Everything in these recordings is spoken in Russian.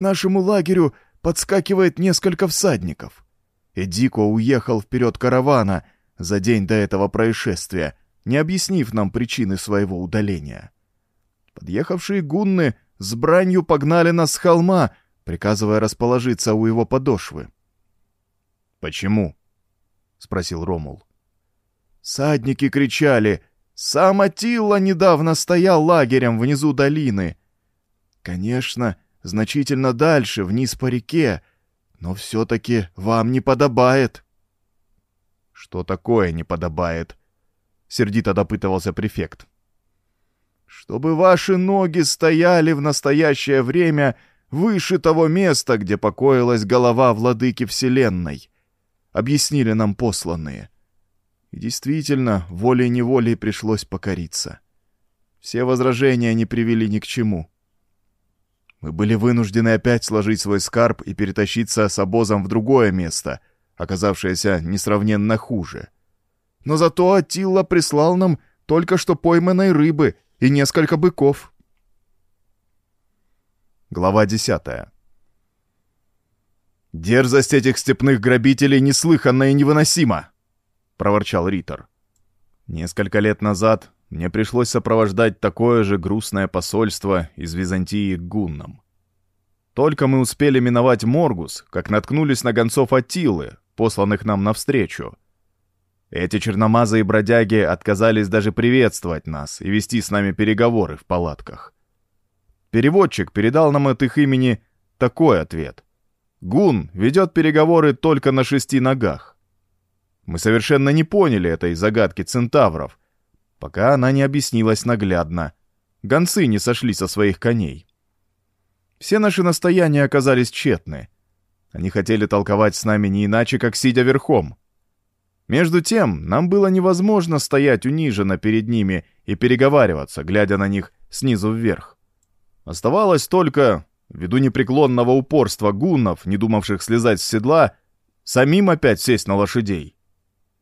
нашему лагерю подскакивает несколько всадников. Эдико уехал вперед каравана за день до этого происшествия, не объяснив нам причины своего удаления. Подъехавшие гунны с бранью погнали нас с холма, приказывая расположиться у его подошвы. «Почему?» — спросил Ромул. Садники кричали «Сам Атилла недавно стоял лагерем внизу долины». Конечно, значительно дальше, вниз по реке, но все-таки вам не подобает. «Что такое не подобает?» — сердито допытывался префект. «Чтобы ваши ноги стояли в настоящее время выше того места, где покоилась голова владыки Вселенной», — объяснили нам посланные. И действительно, волей-неволей пришлось покориться. Все возражения не привели ни к чему. Мы были вынуждены опять сложить свой скарб и перетащиться с обозом в другое место, оказавшееся несравненно хуже. Но зато Атилла прислал нам только что пойманной рыбы и несколько быков. Глава десятая. «Дерзость этих степных грабителей неслыханна и невыносима!» — проворчал Риттер. «Несколько лет назад мне пришлось сопровождать такое же грустное посольство из Византии к гуннам. Только мы успели миновать Моргус, как наткнулись на гонцов Аттилы, посланных нам навстречу. Эти черномазые бродяги отказались даже приветствовать нас и вести с нами переговоры в палатках. Переводчик передал нам от их имени такой ответ. Гун ведет переговоры только на шести ногах. Мы совершенно не поняли этой загадки центавров, пока она не объяснилась наглядно. Гонцы не сошли со своих коней. Все наши настояния оказались тщетны. Они хотели толковать с нами не иначе, как сидя верхом. Между тем, нам было невозможно стоять униженно перед ними и переговариваться, глядя на них снизу вверх. Оставалось только, ввиду непреклонного упорства гуннов, не думавших слезать с седла, самим опять сесть на лошадей.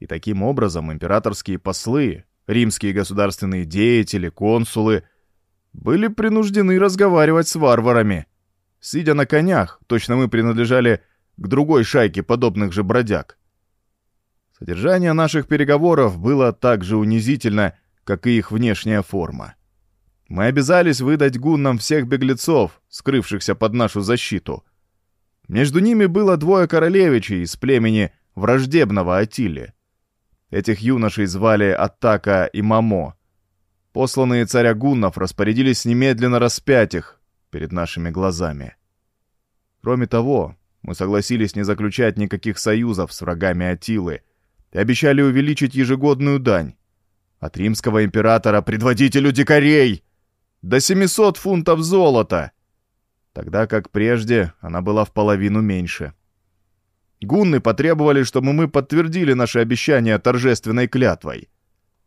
И таким образом императорские послы, римские государственные деятели, консулы были принуждены разговаривать с варварами. Сидя на конях, точно мы принадлежали к другой шайке подобных же бродяг. Содержание наших переговоров было так же унизительно, как и их внешняя форма. Мы обязались выдать гуннам всех беглецов, скрывшихся под нашу защиту. Между ними было двое королевичей из племени враждебного Атиле. Этих юношей звали Атака и Мамо. Посланные царя гуннов распорядились немедленно распять их перед нашими глазами. Кроме того, мы согласились не заключать никаких союзов с врагами Атилы и обещали увеличить ежегодную дань. От римского императора предводителю дикарей до 700 фунтов золота, тогда как прежде она была в половину меньше. — Гунны потребовали, чтобы мы подтвердили наше обещание торжественной клятвой.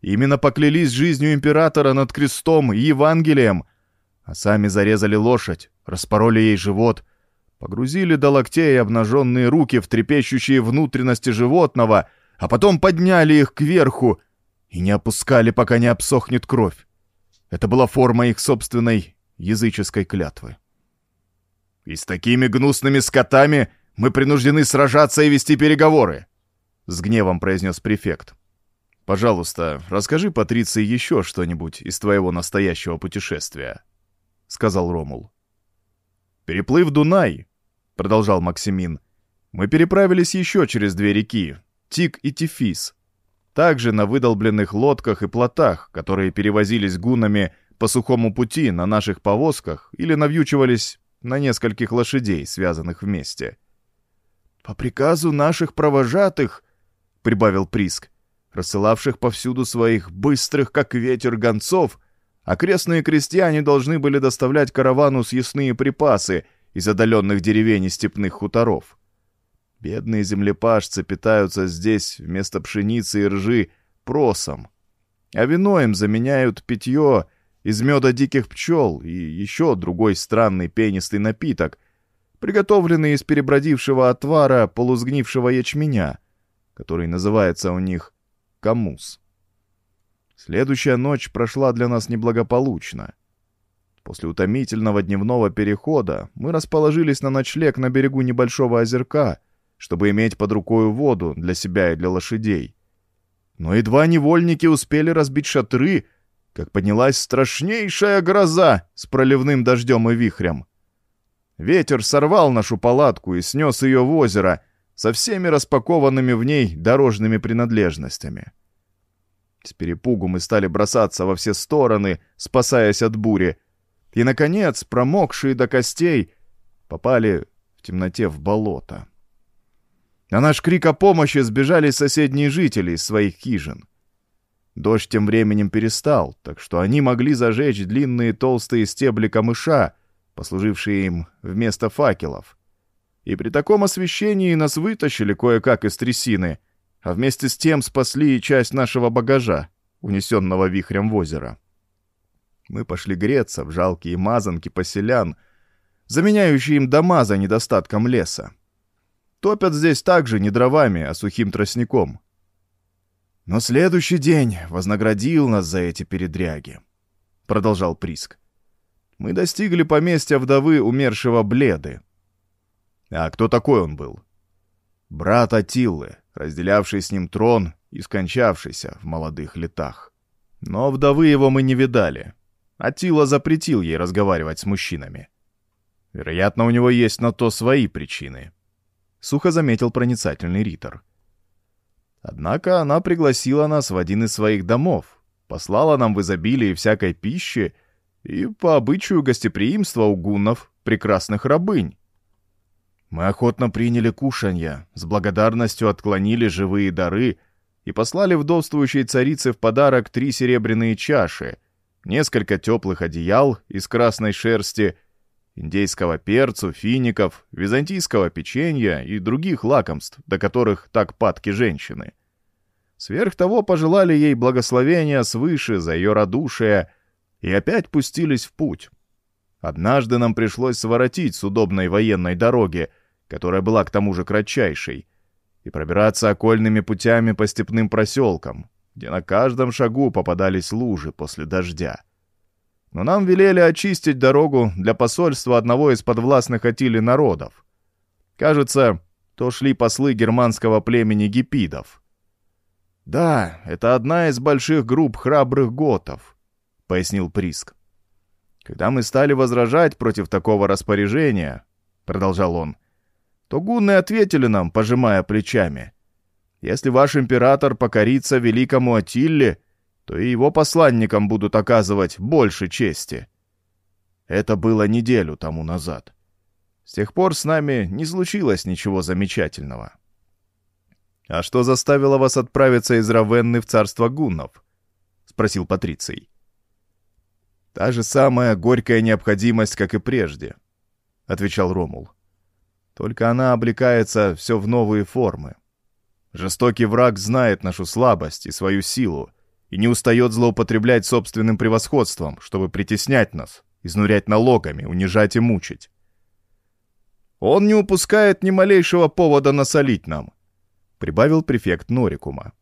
Именно поклялись жизнью императора над крестом и Евангелием, а сами зарезали лошадь, распороли ей живот, погрузили до локтей обнаженные руки в трепещущие внутренности животного, а потом подняли их кверху и не опускали, пока не обсохнет кровь. Это была форма их собственной языческой клятвы. И с такими гнусными скотами мы принуждены сражаться и вести переговоры!» С гневом произнес префект. «Пожалуйста, расскажи Патриции еще что-нибудь из твоего настоящего путешествия», — сказал Ромул. «Переплыв Дунай», — продолжал Максимин, — «мы переправились еще через две реки, Тик и Тифис, также на выдолбленных лодках и плотах, которые перевозились гунами по сухому пути на наших повозках или навьючивались на нескольких лошадей, связанных вместе. «По приказу наших провожатых», — прибавил Приск, рассылавших повсюду своих быстрых, как ветер, гонцов, окрестные крестьяне должны были доставлять каравану съестные припасы из отдаленных деревень и степных хуторов. Бедные землепашцы питаются здесь вместо пшеницы и ржи просом, а вино им заменяют питье из меда диких пчел и еще другой странный пенистый напиток — приготовленный из перебродившего отвара полузгнившего ячменя, который называется у них камус. Следующая ночь прошла для нас неблагополучно. После утомительного дневного перехода мы расположились на ночлег на берегу небольшого озерка, чтобы иметь под рукой воду для себя и для лошадей. Но едва невольники успели разбить шатры, как поднялась страшнейшая гроза с проливным дождем и вихрем. Ветер сорвал нашу палатку и снес ее в озеро со всеми распакованными в ней дорожными принадлежностями. С перепугу мы стали бросаться во все стороны, спасаясь от бури, и, наконец, промокшие до костей, попали в темноте в болото. На наш крик о помощи сбежали соседние жители из своих хижин. Дождь тем временем перестал, так что они могли зажечь длинные толстые стебли камыша, послужившие им вместо факелов. И при таком освещении нас вытащили кое-как из трясины, а вместе с тем спасли и часть нашего багажа, унесенного вихрем в озеро. Мы пошли греться в жалкие мазанки поселян, заменяющие им дома за недостатком леса. Топят здесь также не дровами, а сухим тростником. Но следующий день вознаградил нас за эти передряги, — продолжал Приск. Мы достигли поместья вдовы умершего Бледы. А кто такой он был? Брат Атиллы, разделявший с ним трон и скончавшийся в молодых летах. Но вдовы его мы не видали. Атила запретил ей разговаривать с мужчинами. Вероятно, у него есть на то свои причины — сухо заметил проницательный Ритор. Однако она пригласила нас в один из своих домов, послала нам в изобилии всякой пищи и, по обычаю гостеприимства у гуннов, прекрасных рабынь. Мы охотно приняли кушанья, с благодарностью отклонили живые дары и послали вдовствующей царице в подарок три серебряные чаши, несколько теплых одеял из красной шерсти — индейского перцу, фиников, византийского печенья и других лакомств, до которых так падки женщины. Сверх того пожелали ей благословения свыше за ее радушие и опять пустились в путь. Однажды нам пришлось своротить с удобной военной дороги, которая была к тому же кратчайшей, и пробираться окольными путями по степным проселкам, где на каждом шагу попадались лужи после дождя но нам велели очистить дорогу для посольства одного из подвластных Атили народов. Кажется, то шли послы германского племени гипидов. «Да, это одна из больших групп храбрых готов», — пояснил Приск. «Когда мы стали возражать против такого распоряжения», — продолжал он, — «то гунны ответили нам, пожимая плечами. Если ваш император покорится великому Атилле, то и его посланникам будут оказывать больше чести. Это было неделю тому назад. С тех пор с нами не случилось ничего замечательного. «А что заставило вас отправиться из Равенны в царство гуннов?» — спросил Патриций. «Та же самая горькая необходимость, как и прежде», — отвечал Ромул. «Только она облекается все в новые формы. Жестокий враг знает нашу слабость и свою силу, и не устает злоупотреблять собственным превосходством, чтобы притеснять нас, изнурять налогами, унижать и мучить. Он не упускает ни малейшего повода насолить нам, прибавил префект Норикума.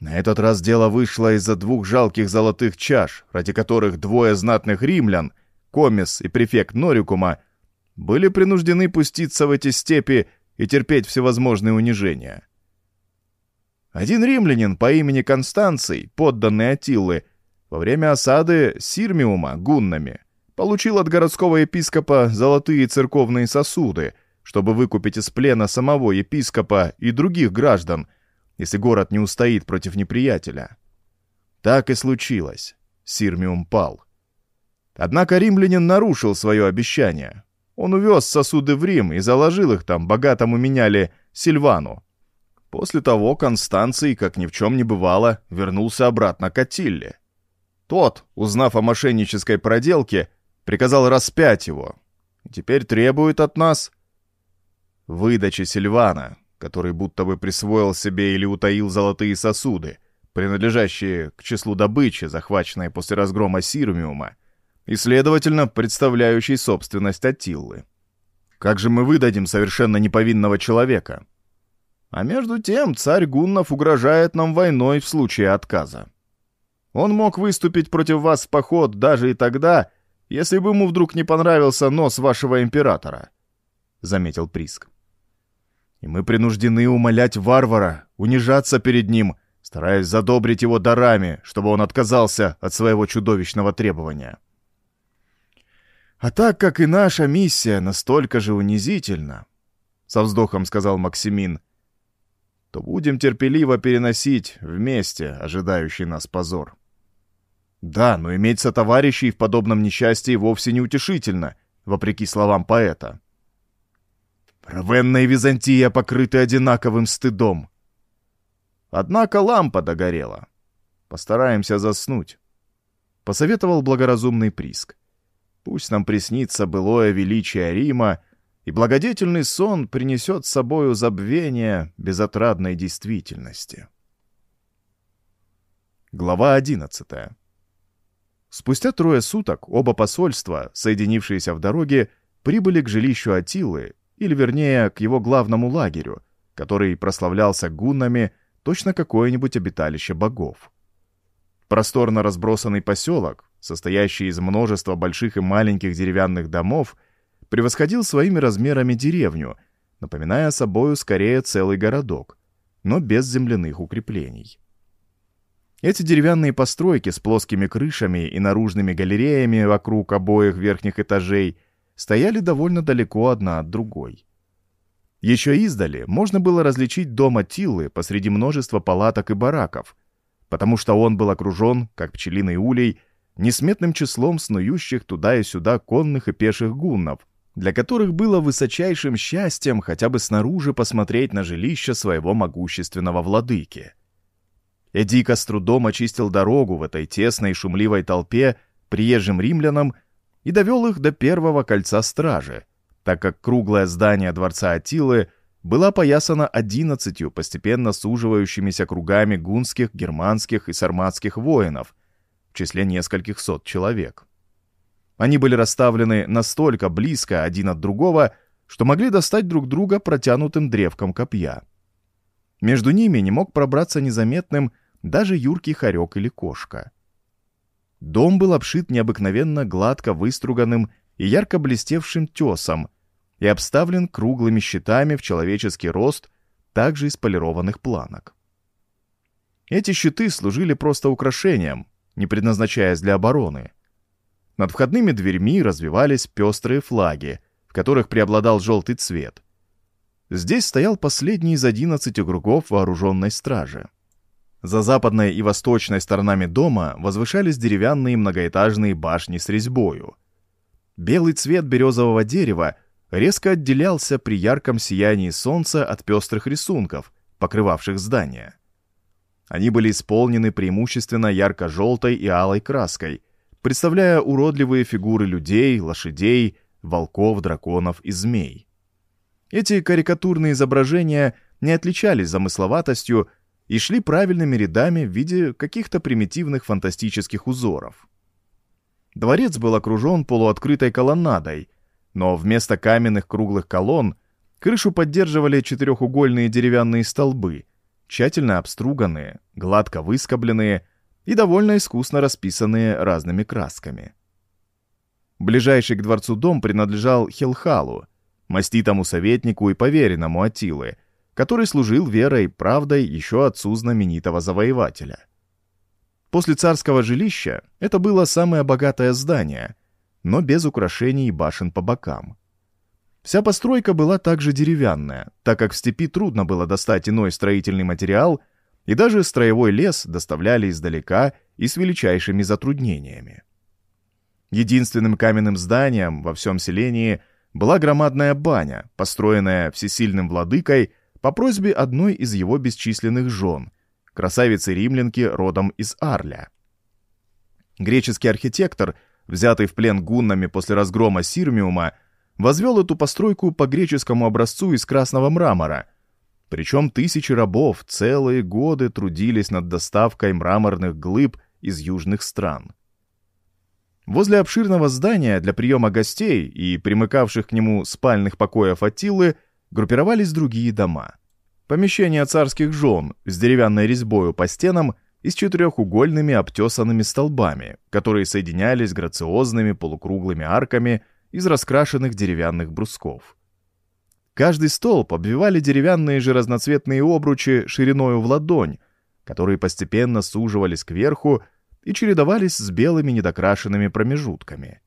На этот раз дело вышло из-за двух жалких золотых чаш, ради которых двое знатных римлян, Комис и префект Норикума, были принуждены пуститься в эти степи и терпеть всевозможные унижения. Один римлянин по имени Констанций, подданный Атиллы, во время осады Сирмиума гуннами, получил от городского епископа золотые церковные сосуды, чтобы выкупить из плена самого епископа и других граждан, если город не устоит против неприятеля. Так и случилось. Сирмиум пал. Однако римлянин нарушил свое обещание. Он увез сосуды в Рим и заложил их там богатому меняли Сильвану, После того Констанций, как ни в чем не бывало, вернулся обратно к Атилле. Тот, узнав о мошеннической проделке, приказал распять его. теперь требует от нас выдачи Сильвана, который будто бы присвоил себе или утаил золотые сосуды, принадлежащие к числу добычи, захваченной после разгрома Сирмиума, и, следовательно, представляющей собственность Атиллы. Как же мы выдадим совершенно неповинного человека? А между тем царь Гуннов угрожает нам войной в случае отказа. Он мог выступить против вас в поход даже и тогда, если бы ему вдруг не понравился нос вашего императора», — заметил Приск. «И мы принуждены умолять варвара, унижаться перед ним, стараясь задобрить его дарами, чтобы он отказался от своего чудовищного требования». «А так как и наша миссия настолько же унизительна», — со вздохом сказал Максимин, — «то будем терпеливо переносить вместе ожидающий нас позор». Да, но иметь сотоварищей в подобном несчастье вовсе не утешительно, вопреки словам поэта. Равенна и Византия покрыты одинаковым стыдом. Однако лампа догорела. Постараемся заснуть. Посоветовал благоразумный Приск. Пусть нам приснится былое величие Рима, и благодетельный сон принесет с собою забвение безотрадной действительности. Глава одиннадцатая. Спустя трое суток оба посольства, соединившиеся в дороге, прибыли к жилищу Атилы, или вернее, к его главному лагерю, который прославлялся гуннами точно какое-нибудь обиталище богов. Просторно разбросанный поселок, состоящий из множества больших и маленьких деревянных домов, превосходил своими размерами деревню, напоминая собою скорее целый городок, но без земляных укреплений. Эти деревянные постройки с плоскими крышами и наружными галереями вокруг обоих верхних этажей стояли довольно далеко одна от другой. Еще издали можно было различить дом Атилы посреди множества палаток и бараков, потому что он был окружен, как пчелиный улей, несметным числом снующих туда и сюда конных и пеших гуннов, для которых было высочайшим счастьем хотя бы снаружи посмотреть на жилище своего могущественного владыки. Эдика с трудом очистил дорогу в этой тесной шумливой толпе приезжим римлянам и довел их до первого кольца стражи, так как круглое здание дворца Атилы было опоясано одиннадцатью постепенно суживающимися кругами гунских, германских и сарматских воинов, в числе нескольких сот человек. Они были расставлены настолько близко один от другого, что могли достать друг друга протянутым древком копья. Между ними не мог пробраться незаметным даже юркий хорек или кошка. Дом был обшит необыкновенно гладко выструганным и ярко блестевшим тесом и обставлен круглыми щитами в человеческий рост, также из полированных планок. Эти щиты служили просто украшением, не предназначаясь для обороны. Над входными дверьми развивались пестрые флаги, в которых преобладал желтый цвет — Здесь стоял последний из одиннадцати кругов вооруженной стражи. За западной и восточной сторонами дома возвышались деревянные многоэтажные башни с резьбою. Белый цвет березового дерева резко отделялся при ярком сиянии солнца от пестрых рисунков, покрывавших здания. Они были исполнены преимущественно ярко-желтой и алой краской, представляя уродливые фигуры людей, лошадей, волков, драконов и змей. Эти карикатурные изображения не отличались замысловатостью и шли правильными рядами в виде каких-то примитивных фантастических узоров. Дворец был окружен полуоткрытой колоннадой, но вместо каменных круглых колонн крышу поддерживали четырехугольные деревянные столбы, тщательно обструганные, гладко выскобленные и довольно искусно расписанные разными красками. Ближайший к дворцу дом принадлежал Хелхалу — маститому советнику и поверенному Атилы, который служил верой и правдой еще отцу знаменитого завоевателя. После царского жилища это было самое богатое здание, но без украшений и башен по бокам. Вся постройка была также деревянная, так как в степи трудно было достать иной строительный материал, и даже строевой лес доставляли издалека и с величайшими затруднениями. Единственным каменным зданием во всем селении – была громадная баня, построенная всесильным владыкой по просьбе одной из его бесчисленных жен, красавицы-римлянки родом из Арля. Греческий архитектор, взятый в плен гуннами после разгрома Сирмиума, возвел эту постройку по греческому образцу из красного мрамора, причем тысячи рабов целые годы трудились над доставкой мраморных глыб из южных стран. Возле обширного здания для приема гостей и примыкавших к нему спальных покоев Аттилы группировались другие дома. Помещения царских жен с деревянной резьбою по стенам и с четырехугольными обтесанными столбами, которые соединялись грациозными полукруглыми арками из раскрашенных деревянных брусков. Каждый столб обвивали деревянные же разноцветные обручи шириною в ладонь, которые постепенно суживались кверху и чередовались с белыми недокрашенными промежутками.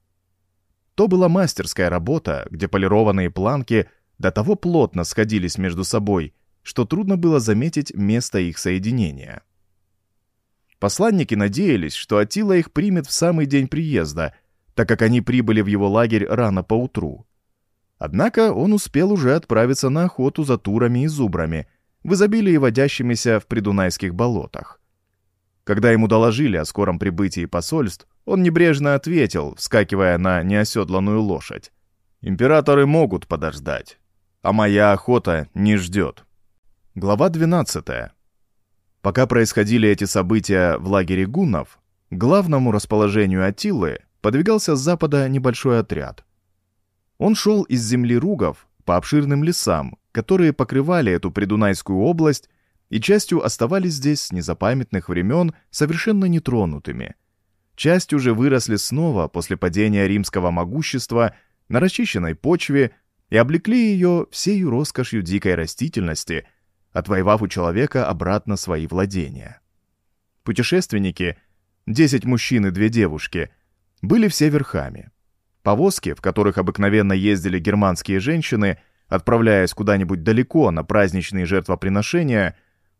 То была мастерская работа, где полированные планки до того плотно сходились между собой, что трудно было заметить место их соединения. Посланники надеялись, что Атила их примет в самый день приезда, так как они прибыли в его лагерь рано поутру. Однако он успел уже отправиться на охоту за турами и зубрами, в изобилии водящимися в придунайских болотах. Когда ему доложили о скором прибытии посольств, он небрежно ответил, вскакивая на неоседланную лошадь. «Императоры могут подождать, а моя охота не ждет». Глава 12. Пока происходили эти события в лагере гуннов, главному расположению Атилы подвигался с запада небольшой отряд. Он шел из земли ругов по обширным лесам, которые покрывали эту придунайскую область и частью оставались здесь с незапамятных времен совершенно нетронутыми. Часть уже выросли снова после падения римского могущества на расчищенной почве и облекли ее всею роскошью дикой растительности – отвоевав у человека обратно свои владения. Путешественники, 10 мужчин и две девушки, были все верхами. Повозки, в которых обыкновенно ездили германские женщины, отправляясь куда-нибудь далеко на праздничные жертвоприношения,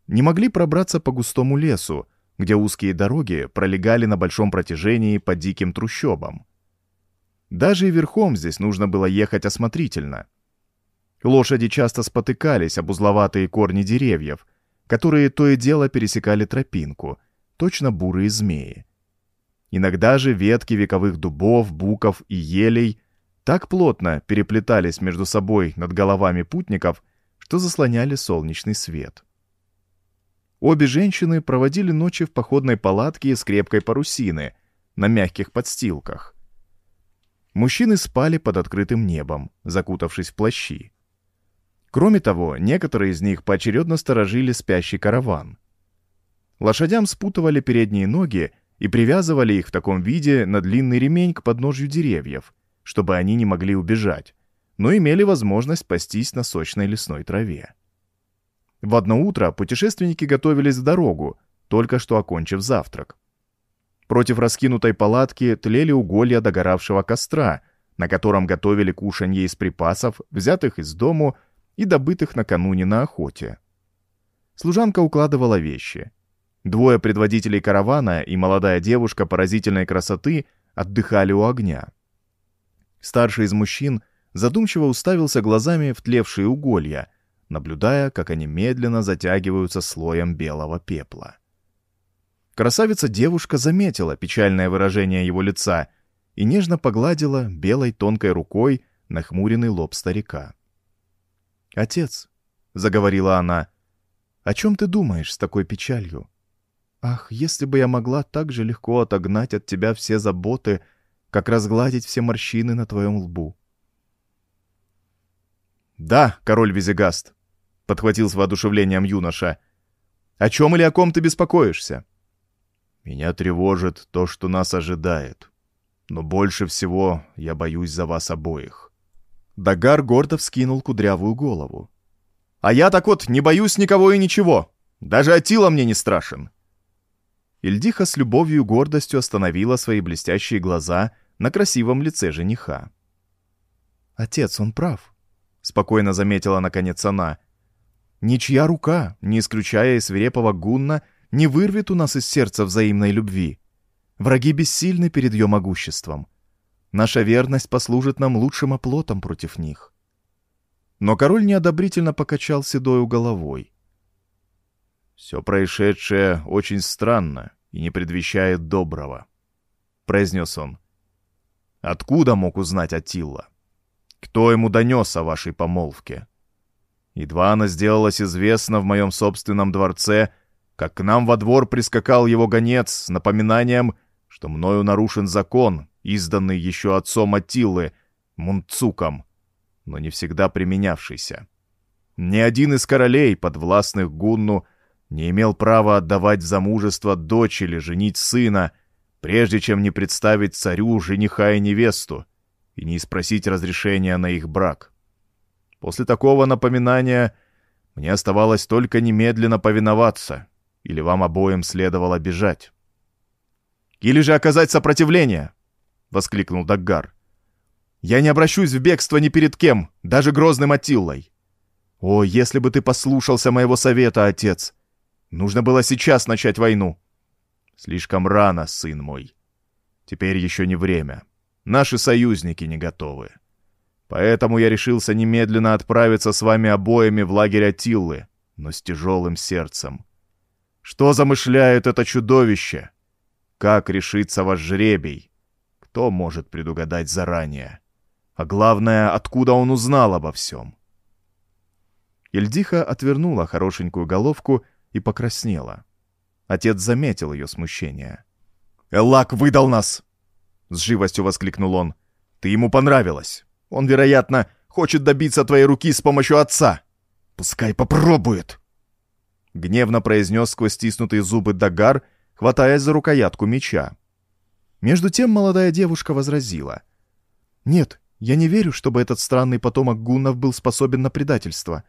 не могли пробраться по густому лесу, где узкие дороги пролегали на большом протяжении по диким трущобам. Даже и верхом здесь нужно было ехать осмотрительно — Лошади часто спотыкались об узловатые корни деревьев, которые то и дело пересекали тропинку, точно бурые змеи. Иногда же ветки вековых дубов, буков и елей так плотно переплетались между собой над головами путников, что заслоняли солнечный свет. Обе женщины проводили ночи в походной палатке из крепкой парусины на мягких подстилках. Мужчины спали под открытым небом, закутавшись в плащи. Кроме того, некоторые из них поочередно сторожили спящий караван. Лошадям спутывали передние ноги и привязывали их в таком виде на длинный ремень к подножью деревьев, чтобы они не могли убежать, но имели возможность пастись на сочной лесной траве. В одно утро путешественники готовились в дорогу, только что окончив завтрак. Против раскинутой палатки тлели уголья догоравшего костра, на котором готовили кушанье из припасов, взятых из дому и добытых накануне на охоте. Служанка укладывала вещи. Двое предводителей каравана и молодая девушка поразительной красоты отдыхали у огня. Старший из мужчин задумчиво уставился глазами в тлевшие уголья, наблюдая, как они медленно затягиваются слоем белого пепла. Красавица-девушка заметила печальное выражение его лица и нежно погладила белой тонкой рукой нахмуренный лоб старика. «Отец», — заговорила она, — «о чем ты думаешь с такой печалью? Ах, если бы я могла так же легко отогнать от тебя все заботы, как разгладить все морщины на твоем лбу». «Да, король Визигаст», — подхватил с воодушевлением юноша, — «о чем или о ком ты беспокоишься?» «Меня тревожит то, что нас ожидает, но больше всего я боюсь за вас обоих». Дагар гордо вскинул кудрявую голову. «А я так вот не боюсь никого и ничего. Даже Атила мне не страшен». Ильдиха с любовью и гордостью остановила свои блестящие глаза на красивом лице жениха. «Отец, он прав», — спокойно заметила наконец она. «Ничья рука, не исключая и свирепого гунна, не вырвет у нас из сердца взаимной любви. Враги бессильны перед ее могуществом. Наша верность послужит нам лучшим оплотом против них. Но король неодобрительно покачал седою головой. «Все происшедшее очень странно и не предвещает доброго», — произнес он. «Откуда мог узнать Атилла? Кто ему донес о вашей помолвке? Едва она сделалась известна в моем собственном дворце, как к нам во двор прискакал его гонец с напоминанием, что мною нарушен закон, изданный еще отцом Атилы, Мунцуком, но не всегда применявшийся. Ни один из королей, подвластных Гунну, не имел права отдавать замужество дочь или женить сына, прежде чем не представить царю жениха и невесту и не спросить разрешения на их брак. После такого напоминания мне оставалось только немедленно повиноваться, или вам обоим следовало бежать. «Или же оказать сопротивление!» — воскликнул Даггар. «Я не обращусь в бегство ни перед кем, даже грозным Атиллой. О, если бы ты послушался моего совета, отец! Нужно было сейчас начать войну!» «Слишком рано, сын мой. Теперь еще не время. Наши союзники не готовы. Поэтому я решился немедленно отправиться с вами обоими в лагерь Атиллы, но с тяжелым сердцем. Что замышляет это чудовище? Как решится ваш жребий? Кто может предугадать заранее? А главное, откуда он узнал обо всем?» Ильдиха отвернула хорошенькую головку и покраснела. Отец заметил ее смущение. «Эллак выдал нас!» — с живостью воскликнул он. «Ты ему понравилась. Он, вероятно, хочет добиться твоей руки с помощью отца. Пускай попробует!» Гневно произнес сквозь стиснутые зубы Дагар, хватаясь за рукоятку меча. Между тем молодая девушка возразила. «Нет, я не верю, чтобы этот странный потомок гуннов был способен на предательство.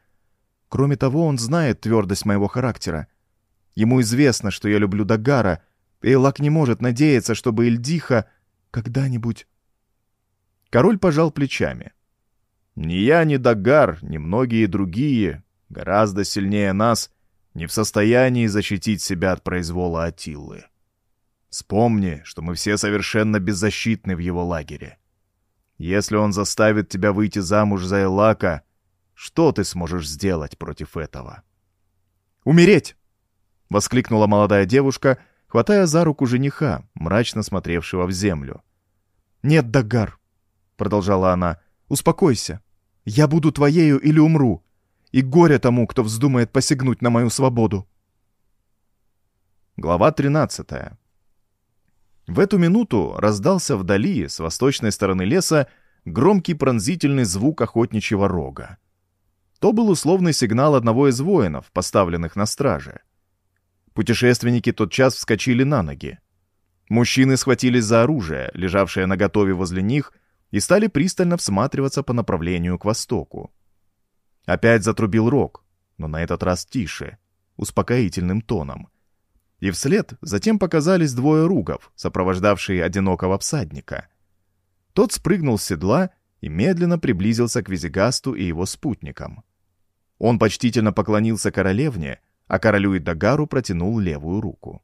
Кроме того, он знает твердость моего характера. Ему известно, что я люблю Дагара, и Элак не может надеяться, чтобы Эльдиха когда-нибудь...» Король пожал плечами. «Ни я, ни Дагар, ни многие другие, гораздо сильнее нас, не в состоянии защитить себя от произвола Атиллы. Вспомни, что мы все совершенно беззащитны в его лагере. Если он заставит тебя выйти замуж за Элака, что ты сможешь сделать против этого?» «Умереть!» — воскликнула молодая девушка, хватая за руку жениха, мрачно смотревшего в землю. «Нет, Дагар!» — продолжала она. «Успокойся. Я буду твоею или умру. И горе тому, кто вздумает посягнуть на мою свободу». Глава 13 В эту минуту раздался вдали, с восточной стороны леса, громкий пронзительный звук охотничьего рога. То был условный сигнал одного из воинов, поставленных на страже. Путешественники тотчас вскочили на ноги. Мужчины схватились за оружие, лежавшее наготове возле них, и стали пристально всматриваться по направлению к востоку. Опять затрубил рог, но на этот раз тише, успокоительным тоном. И вслед затем показались двое ругов, сопровождавшие одинокого всадника. Тот спрыгнул с седла и медленно приблизился к Визигасту и его спутникам. Он почтительно поклонился королевне, а королю и Дагару протянул левую руку.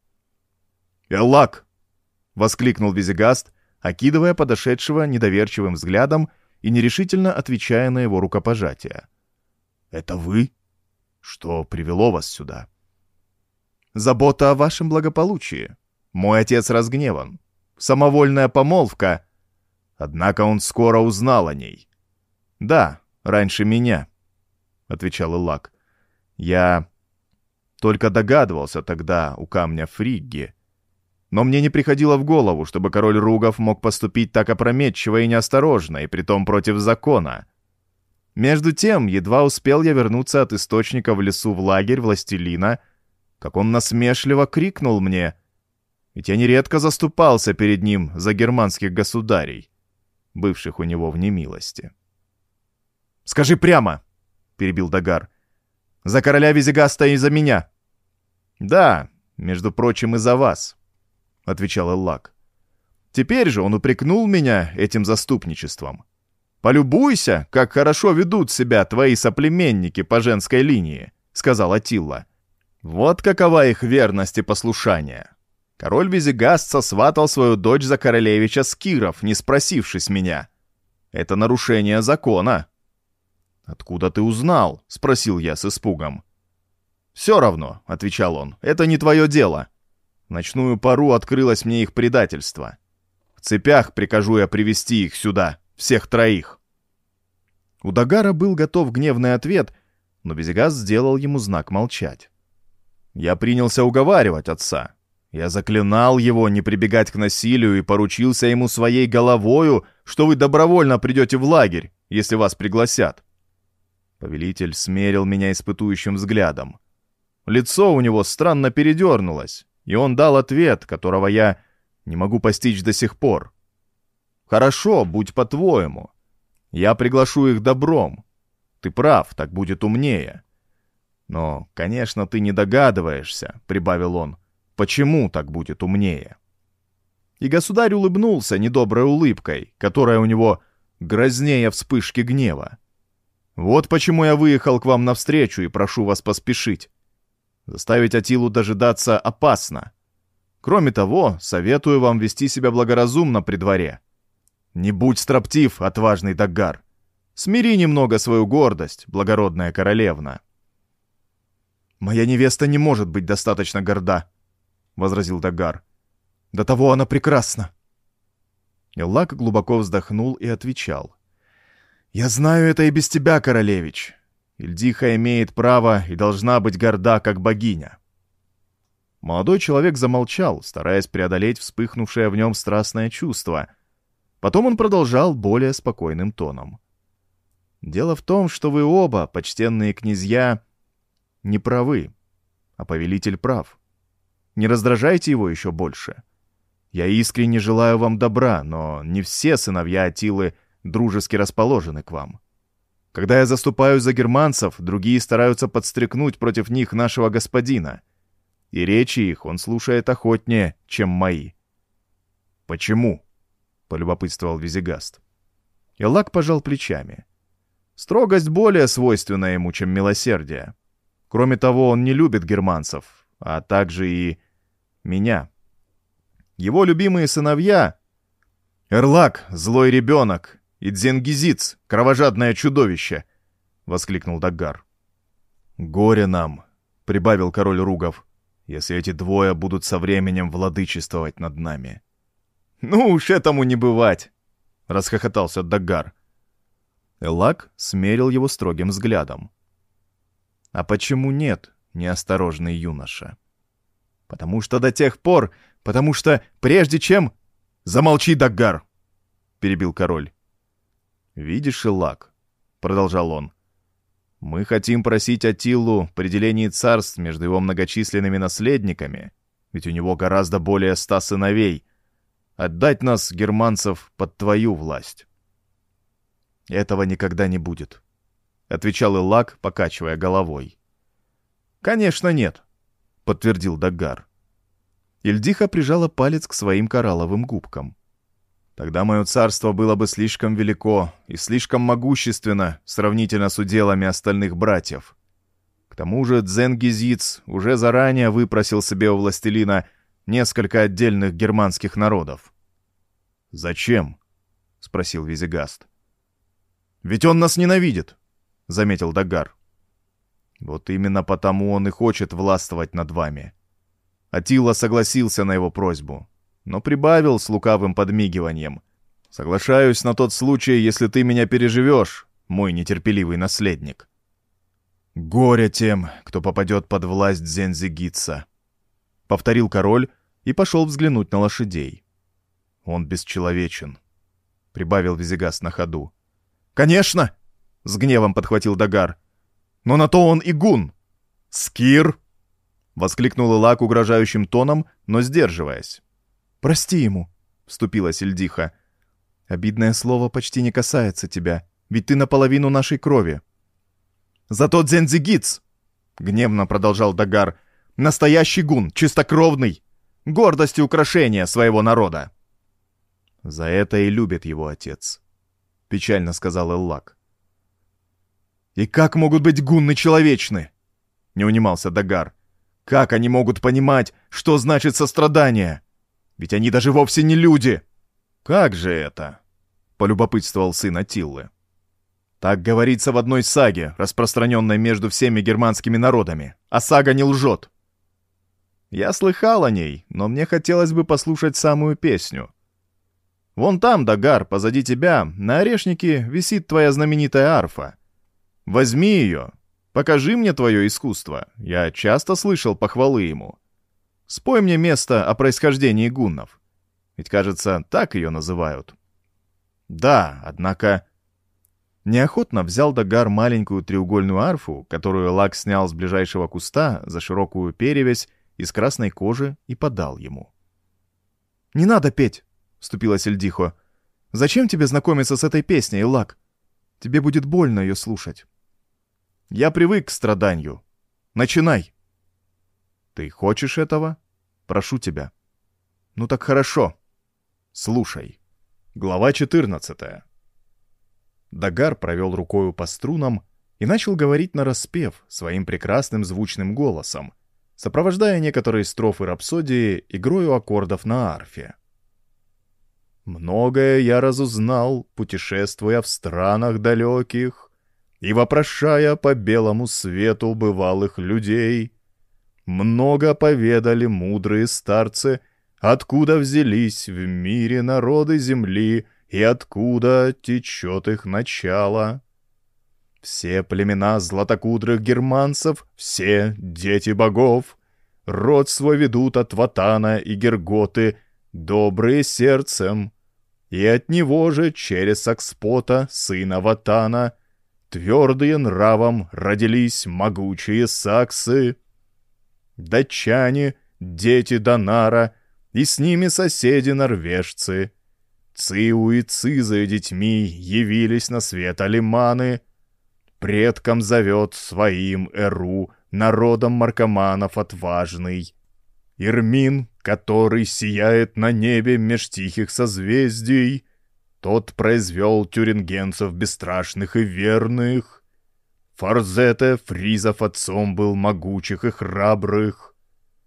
«Эллак!» — воскликнул Визигаст, окидывая подошедшего недоверчивым взглядом и нерешительно отвечая на его рукопожатие. «Это вы? Что привело вас сюда?» «Забота о вашем благополучии. Мой отец разгневан. Самовольная помолвка. Однако он скоро узнал о ней. Да, раньше меня», — отвечал Илак. «Я только догадывался тогда у камня Фригги. Но мне не приходило в голову, чтобы король Ругов мог поступить так опрометчиво и неосторожно, и притом против закона. Между тем, едва успел я вернуться от источника в лесу в лагерь властелина, как он насмешливо крикнул мне, ведь я нередко заступался перед ним за германских государей, бывших у него в немилости. «Скажи прямо!» — перебил Дагар. «За короля Визигаста и за меня!» «Да, между прочим, и за вас», — отвечал Эллак. «Теперь же он упрекнул меня этим заступничеством. «Полюбуйся, как хорошо ведут себя твои соплеменники по женской линии», — сказал Атилла. «Вот какова их верность и послушание. Король Визигаст сосватал свою дочь за королевича Скиров, не спросившись меня. Это нарушение закона». «Откуда ты узнал?» — спросил я с испугом. «Все равно», — отвечал он, — «это не твое дело. В ночную пару открылось мне их предательство. В цепях прикажу я привести их сюда». Всех троих. У Дагара был готов гневный ответ, но Безигас сделал ему знак молчать. Я принялся уговаривать отца. Я заклинал его не прибегать к насилию и поручился ему своей головою, что вы добровольно придете в лагерь, если вас пригласят. Повелитель смерил меня испытующим взглядом. лицо у него странно передернулось, и он дал ответ, которого я не могу постичь до сих пор. «Хорошо, будь по-твоему. Я приглашу их добром. Ты прав, так будет умнее. Но, конечно, ты не догадываешься, — прибавил он, — почему так будет умнее». И государь улыбнулся недоброй улыбкой, которая у него грознее вспышки гнева. «Вот почему я выехал к вам навстречу и прошу вас поспешить. Заставить Атилу дожидаться опасно. Кроме того, советую вам вести себя благоразумно при дворе. Не будь строптив, отважный Даггар. Смири немного свою гордость, благородная королевна». «Моя невеста не может быть достаточно горда», — возразил Дагар. До того она прекрасна. Эллак глубоко вздохнул и отвечал. «Я знаю это и без тебя, королевич. Ильдиха имеет право и должна быть горда, как богиня». Молодой человек замолчал, стараясь преодолеть вспыхнувшее в нем страстное чувство. Потом он продолжал более спокойным тоном. «Дело в том, что вы оба, почтенные князья, не правы, а повелитель прав. Не раздражайте его еще больше. Я искренне желаю вам добра, но не все сыновья Атилы дружески расположены к вам. Когда я заступаю за германцев, другие стараются подстрекнуть против них нашего господина. И речи их он слушает охотнее, чем мои. «Почему?» — полюбопытствовал Визигаст. Эллак пожал плечами. Строгость более свойственна ему, чем милосердие. Кроме того, он не любит германцев, а также и меня. Его любимые сыновья — Эрлак, злой ребенок, и Дзенгизиц, кровожадное чудовище, — воскликнул Даггар. «Горе нам», — прибавил король Ругов, — «если эти двое будут со временем владычествовать над нами». «Ну уж этому не бывать», — расхохотался Даггар. Элак смерил его строгим взглядом. «А почему нет, неосторожный юноша?» «Потому что до тех пор, потому что прежде чем... Замолчи, Даггар! Перебил король. Видишь, Илак, продолжал он, мы хотим просить Атиллу при делении царств между его многочисленными наследниками, ведь у него гораздо более ста сыновей, отдать нас, германцев, под твою власть. Этого никогда не будет, — отвечал Илак, покачивая головой. «Конечно нет», — подтвердил Даггар. Ильдиха прижала палец к своим коралловым губкам. Тогда мое царство было бы слишком велико и слишком могущественно сравнительно с уделами остальных братьев. К тому же Дзенгизиц уже заранее выпросил себе у властелина несколько отдельных германских народов. «Зачем?» — спросил Визигаст. «Ведь он нас ненавидит», — заметил Дагар. «Вот именно потому он и хочет властвовать над вами», Атила согласился на его просьбу, но прибавил с лукавым подмигиванием. «Соглашаюсь на тот случай, если ты меня переживешь, мой нетерпеливый наследник». «Горе тем, кто попадет под власть Зензигитса», — повторил король и пошел взглянуть на лошадей. «Он бесчеловечен», — прибавил Визигас на ходу. «Конечно!» — с гневом подхватил Дагар. «Но на то он и гун!» «Скир!» Воскликнул Илак угрожающим тоном, но сдерживаясь. «Прости ему», — вступила Сельдиха. «Обидное слово почти не касается тебя, ведь ты наполовину нашей крови». «Зато Дзензигиц!» — гневно продолжал Дагар. «Настоящий гун, чистокровный, гордость и украшение своего народа». «За это и любит его отец», — печально сказал Эллак. «И как могут быть гунны человечны?» — не унимался Дагар. Как они могут понимать, что значит сострадание? Ведь они даже вовсе не люди. Как же это? Полюбопытствовал сын Атиллы. Так говорится в одной саге, распространенной между всеми германскими народами. А сага не лжет. Я слыхал о ней, но мне хотелось бы послушать самую песню. Вон там, Дагар, позади тебя, на орешнике висит твоя знаменитая арфа. Возьми ее Покажи мне твое искусство. Я часто слышал похвалы ему. Спой мне место о происхождении гуннов. Ведь, кажется, так ее называют. Да, однако... Неохотно взял Дагар маленькую треугольную арфу, которую Лак снял с ближайшего куста за широкую перевязь из красной кожи и подал ему. «Не надо петь!» — вступила Сельдихо. «Зачем тебе знакомиться с этой песней, Лак? Тебе будет больно ее слушать». «Я привык к страданию. Начинай!» «Ты хочешь этого? Прошу тебя». «Ну так хорошо. Слушай». Глава 14. Дагар провел рукою по струнам и начал говорить на распев своим прекрасным звучным голосом, сопровождая некоторые строфы рапсодии игрою аккордов на арфе. «Многое я разузнал, путешествуя в странах далеких и вопрошая по белому свету бывалых людей. Много поведали мудрые старцы, откуда взялись в мире народы земли — и откуда течет их начало. Все племена златокудрых германцев, все дети богов, род свой ведут от Ватана и Герготы, добрые сердцем, и от него же через Акспота, сына Ватана, твердые нравом родились могучие саксы. Датчане, дети Донара, и с ними соседи-норвежцы — Циу и Циза детьми явились на свет алиманы. Предкам зовет своим Эру, народом маркоманов отважный. Ирмин, который сияет на небе меж тихих созвездий, тот произвел тюрингенцев бесстрашных и верных. Фарзете Фризов отцом был могучих и храбрых.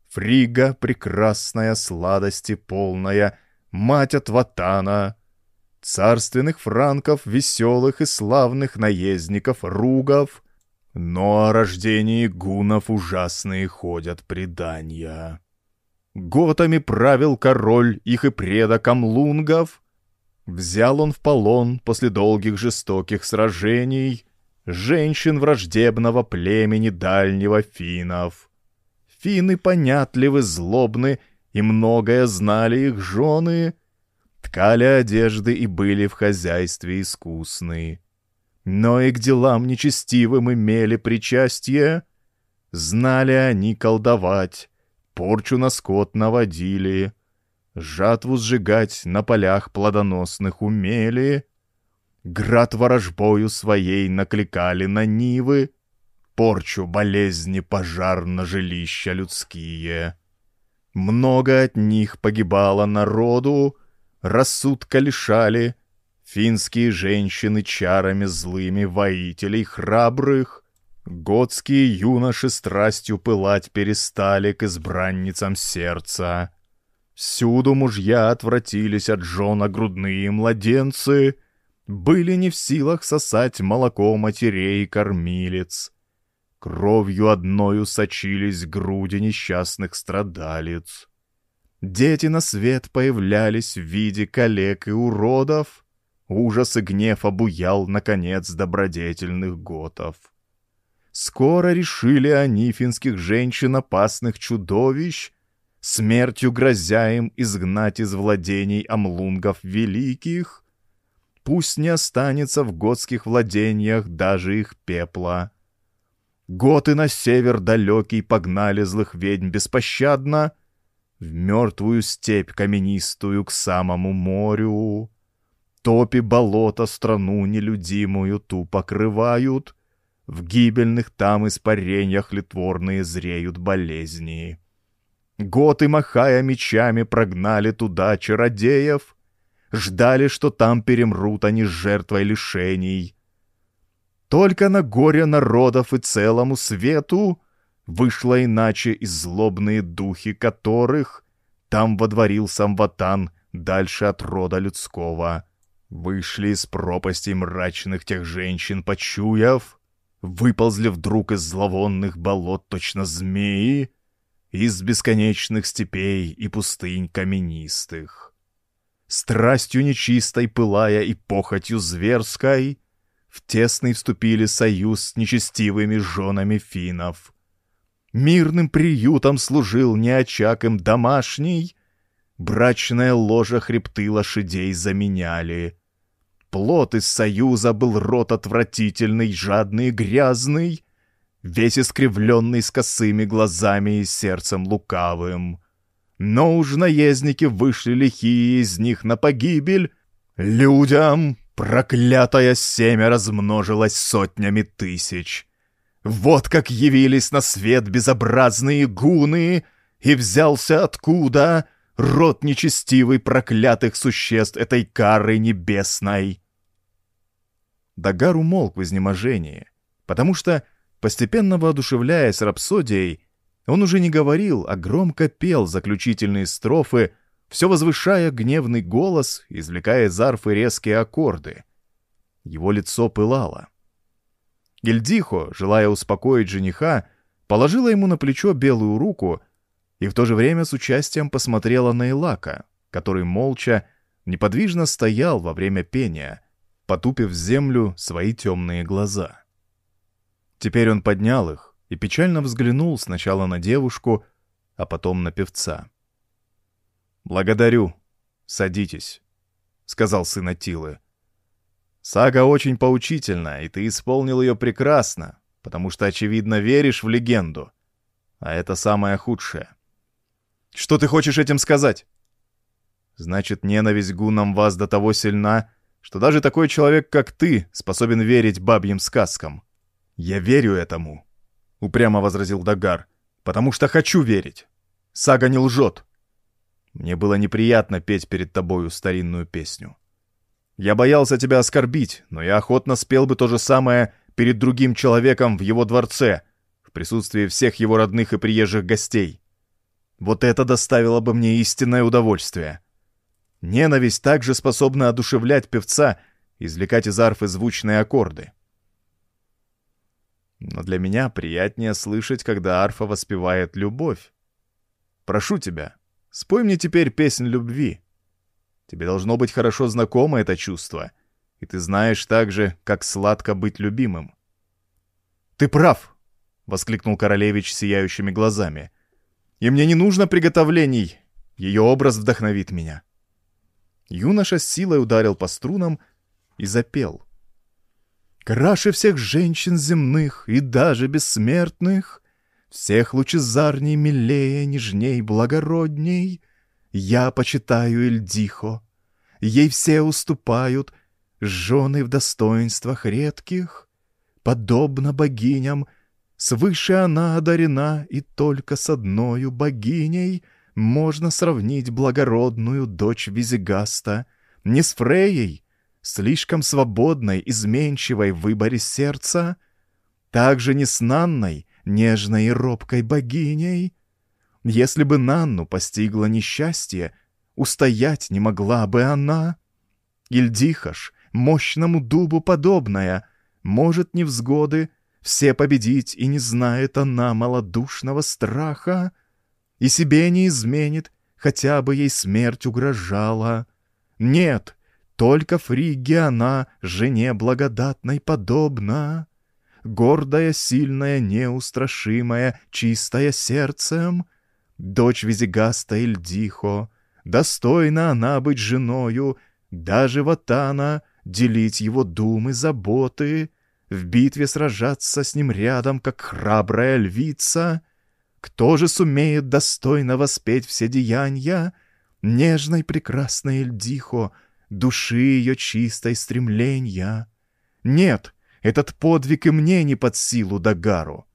Фрига, прекрасная сладости полная — мать от Ватана, царственных франков, веселых и славных наездников Ругов, но о рождении гунов ужасные ходят предания. Готами правил король их и предок Амлунгов. Взял он в полон после долгих жестоких сражений женщин враждебного племени дальнего финнов. Финны понятливы, злобны и многое знали их жены, ткали одежды и были в хозяйстве искусны. Но и к делам нечестивым имели причастие, знали они колдовать, порчу на скот наводили, жатву сжигать на полях плодоносных умели, град ворожбою своей накликали на нивы, порчу болезни пожар на жилища людские. Много от них погибало народу, рассудка лишали, финские женщины чарами злыми воителей храбрых, готские юноши страстью пылать перестали к избранницам сердца. Всюду мужья отвратились от жена грудные младенцы, были не в силах сосать молоко матерей кормилец. Кровью одною сочились груди несчастных страдалец. Дети на свет появлялись в виде коллег и уродов. Ужас и гнев обуял, наконец, добродетельных готов. Скоро решили они финских женщин опасных чудовищ, смертью грозя им изгнать из владений амлунгов великих. Пусть не останется в готских владениях даже их пепла. Готы на север далекий погнали злых ведьм беспощадно В мертвую степь каменистую к самому морю. Топи болота страну нелюдимую ту покрывают, В гибельных там испарениях литворные зреют болезни. Готы, махая мечами, прогнали туда чародеев, Ждали, что там перемрут они с жертвой лишений — только на горе народов и целому свету вышло иначе и злобные духи которых там водворил сам Ватан дальше от рода людского. Вышли из пропастей мрачных тех женщин, почуяв, выползли вдруг из зловонных болот точно змеи, из бесконечных степей и пустынь каменистых. Страстью нечистой пылая и похотью зверской — в тесный вступили союз с нечестивыми женами финнов. Мирным приютом служил не очаг им домашний, брачное ложе хребты лошадей заменяли. плод из союза был рот отвратительный, жадный и грязный, весь искривленный с косыми глазами и сердцем лукавым. Но уж наездники вышли лихие из них на погибель. Людям проклятое семя размножилось сотнями тысяч. Вот как явились на свет безобразные гуны, и взялся откуда род нечестивый проклятых существ этой кары небесной. Дагар умолк в изнеможении, потому что, постепенно воодушевляясь рапсодией, он уже не говорил, а громко пел заключительные строфы, все возвышая гневный голос, извлекая из арфы резкие аккорды. Его лицо пылало. Гильдихо, желая успокоить жениха, положила ему на плечо белую руку и в то же время с участием посмотрела на Илака, который молча, неподвижно стоял во время пения, потупив в землю свои темные глаза. Теперь он поднял их и печально взглянул сначала на девушку, а потом на певца. «Благодарю. Садитесь», — сказал сын Атилы. «Сага очень поучительна, и ты исполнил ее прекрасно, потому что, очевидно, веришь в легенду. А это самое худшее. Что ты хочешь этим сказать? Значит, ненависть гунам вас до того сильна, что даже такой человек, как ты, способен верить бабьим сказкам. Я верю этому, — упрямо возразил Дагар, — потому что хочу верить. Сага не лжет. Мне было неприятно петь перед тобою старинную песню. Я боялся тебя оскорбить, но я охотно спел бы то же самое перед другим человеком в его дворце, в присутствии всех его родных и приезжих гостей. Вот это доставило бы мне истинное удовольствие. Ненависть также способна одушевлять певца, извлекать из арфы звучные аккорды. Но для меня приятнее слышать, когда арфа воспевает любовь. Прошу тебя, спой мне теперь песнь любви. Тебе должно быть хорошо знакомо это чувство, и ты знаешь также, как сладко быть любимым. «Ты прав!» — воскликнул королевич сияющими глазами — и мне не нужно приготовлений. Ее образ вдохновит меня. Юноша с силой ударил по струнам и запел. «Краше всех женщин земных и даже бессмертных, всех лучезарней, милее, нежней, благородней, я почитаю Эльдихо, ей все уступают, жены в достоинствах редких, подобно богиням — Свыше она одарена, и только с одною богиней можно сравнить благородную дочь Визигаста, не с Фреей, слишком свободной, изменчивой в выборе сердца, также не с Нанной, нежной и робкой богиней. Если бы Нанну постигло несчастье, устоять не могла бы она. Ильдихаш, мощному дубу подобная, может невзгоды — все победить, и не знает она малодушного страха, и себе не изменит, хотя бы ей смерть угрожала. Нет, только Фриге она жене благодатной подобна. Гордая, сильная, неустрашимая, чистая сердцем, дочь Визигаста Эльдихо, достойна она быть женою, даже Ватана, делить его думы, заботы — в битве сражаться с ним рядом, как храбрая львица? Кто же сумеет достойно воспеть все деяния нежной прекрасной Эльдихо, души ее чистой стремления? Нет, этот подвиг и мне не под силу Дагару.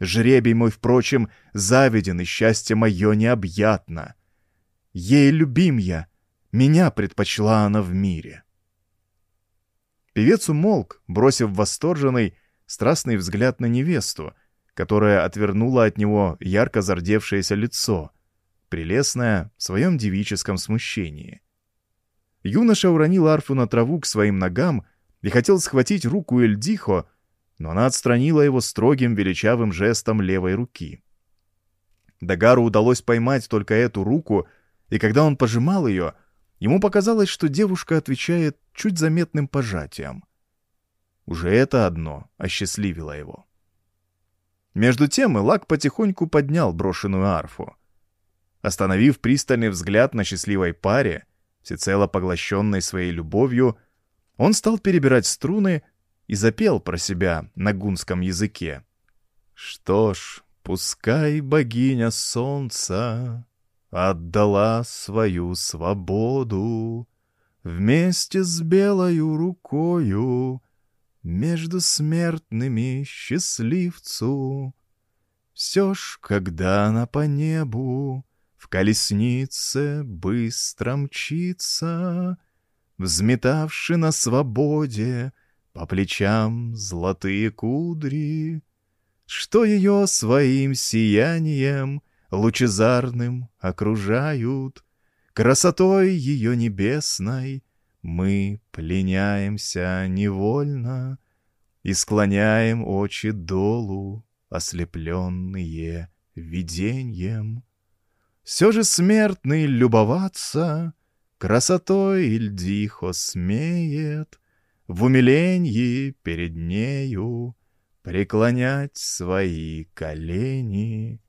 Жребий мой, впрочем, заведен, и счастье мое необъятно. Ей любим я, меня предпочла она в мире. Певец умолк, бросив восторженный, страстный взгляд на невесту, которая отвернула от него ярко зардевшееся лицо, прелестное в своем девическом смущении. Юноша уронил арфу на траву к своим ногам и хотел схватить руку Эльдихо, но она отстранила его строгим величавым жестом левой руки. Дагару удалось поймать только эту руку, и когда он пожимал ее, ему показалось, что девушка отвечает чуть заметным пожатием. Уже это одно осчастливило его. Между тем Илак потихоньку поднял брошенную арфу. Остановив пристальный взгляд на счастливой паре, всецело поглощенной своей любовью, Он стал перебирать струны и запел про себя на гунском языке. «Что ж, пускай богиня солнца отдала свою свободу вместе с белою рукою между смертными счастливцу. Все ж, когда она по небу в колеснице быстро мчится, взметавши на свободе по плечам золотые кудри, что ее своим сиянием лучезарным окружают, красотой ее небесной мы пленяемся невольно и склоняем очи долу, ослепленные видением. Все же смертный любоваться красотой Ильдихо смеет, в умиленье перед нею преклонять свои колени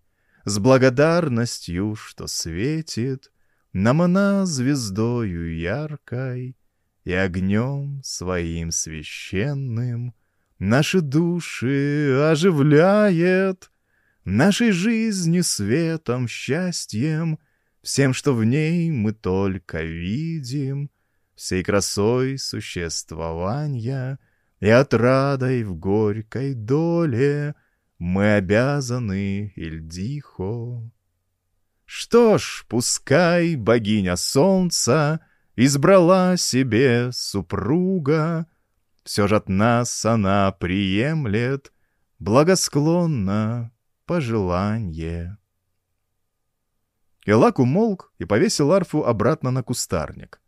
с благодарностью, что светит нам она звездою яркой и огнем своим священным наши души оживляет, нашей жизни светом, счастьем, всем, что в ней мы только видим, всей красой существования и отрадой в горькой доле мы обязаны Ильдихо. Что ж, пускай богиня солнца избрала себе супруга, все же от нас она приемлет благосклонно пожелание. Элак умолк и повесил арфу обратно на кустарник.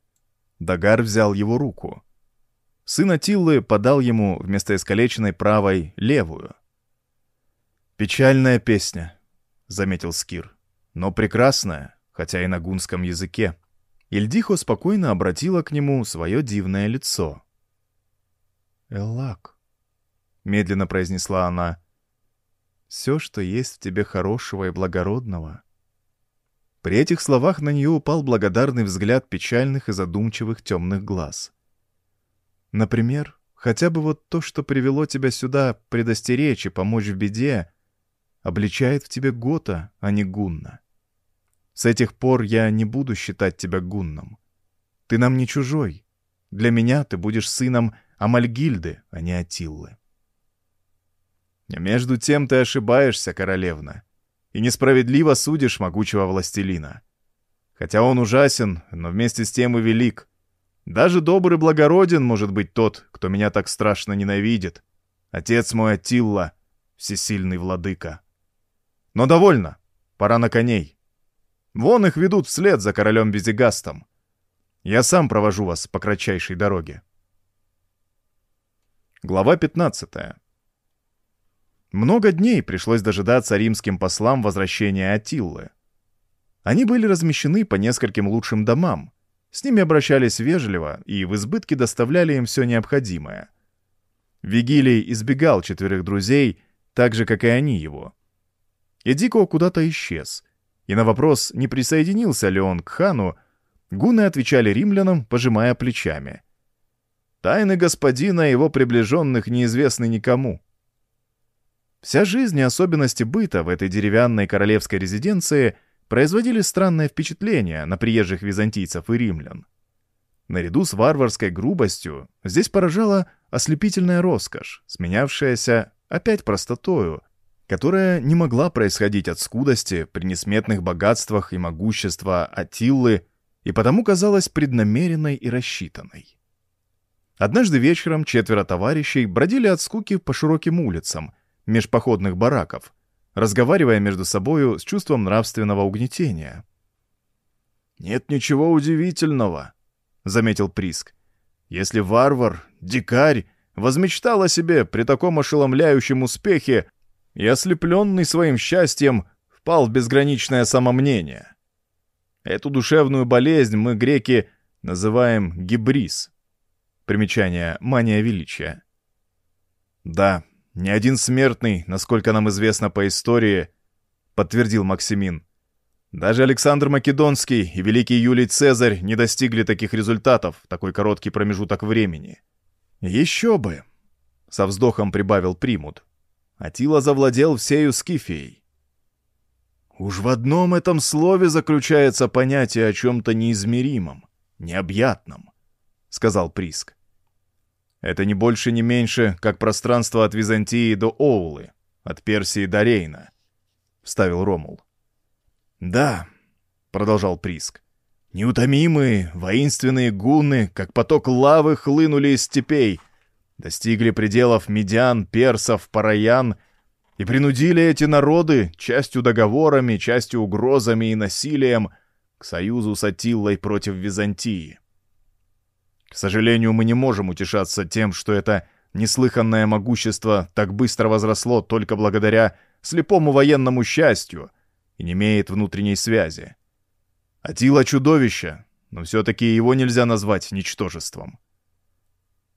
Дагар взял его руку. Сын Атиллы подал ему вместо искалеченной правой левую. «Печальная песня», — заметил Скир, — «но прекрасная, хотя и на гунском языке». Ильдихо спокойно обратила к нему свое дивное лицо. «Эллак», — медленно произнесла она, — «все, что есть в тебе хорошего и благородного, при этих словах на нее упал благодарный взгляд печальных и задумчивых темных глаз. «Например, хотя бы вот то, что привело тебя сюда предостеречь и помочь в беде, обличает в тебе Гота, а не Гунна. С этих пор я не буду считать тебя Гунном. Ты нам не чужой. Для меня ты будешь сыном Амальгильды, а не Атиллы». «Между тем ты ошибаешься, королевна», и несправедливо судишь могучего властелина. Хотя он ужасен, но вместе с тем и велик. Даже добрый благороден может быть тот, кто меня так страшно ненавидит. Отец мой Аттилла, всесильный владыка. Но довольно, пора на коней. Вон их ведут вслед за королем Безигастом. Я сам провожу вас по кратчайшей дороге. Глава пятнадцатая. Много дней пришлось дожидаться римским послам возвращения Атиллы. Они были размещены по нескольким лучшим домам. С ними обращались вежливо и в избытке доставляли им все необходимое. Вигилий избегал четверых друзей, так же, как и они его. Эдико куда-то исчез, и на вопрос, не присоединился ли он к хану, гуны отвечали римлянам, пожимая плечами. Тайны господина и его приближенных неизвестны никому. Вся жизнь и особенности быта в этой деревянной королевской резиденции производили странное впечатление на приезжих византийцев и римлян. Наряду с варварской грубостью здесь поражала ослепительная роскошь, сменявшаяся опять простотою, которая не могла происходить от скудости при несметных богатствах и могущества Атиллы и потому казалась преднамеренной и рассчитанной. Однажды вечером четверо товарищей бродили от скуки по широким улицам, межпоходных бараков, разговаривая между собою с чувством нравственного угнетения. «Нет ничего удивительного», — заметил Приск. «Если варвар, дикарь, возмечтал о себе при таком ошеломляющем успехе и, ослепленный своим счастьем, впал в безграничное самомнение. Эту душевную болезнь мы, греки, называем гибрис. Примечание «мания величия». Да, ни один смертный, насколько нам известно по истории, подтвердил Максимин, Даже Александр Македонский и великий Юлий Цезарь не достигли таких результатов в такой короткий промежуток времени. Еще бы, со вздохом прибавил Примут. Атила завладел всею Скифией. Уж в одном этом слове заключается понятие о чем-то неизмеримом, необъятном, сказал Приск. Это не больше, не меньше, как пространство от Византии до Оулы, от Персии до Рейна, вставил Ромул. Да, продолжал Приск. Неутомимые, воинственные гунны, как поток лавы, хлынули из степей, достигли пределов медян, персов, параян и принудили эти народы, частью договорами, частью угрозами и насилием, к союзу с Атиллой против Византии. К сожалению, мы не можем утешаться тем, что это неслыханное могущество так быстро возросло только благодаря слепому военному счастью и не имеет внутренней связи. Атила — чудовище, но все-таки его нельзя назвать ничтожеством.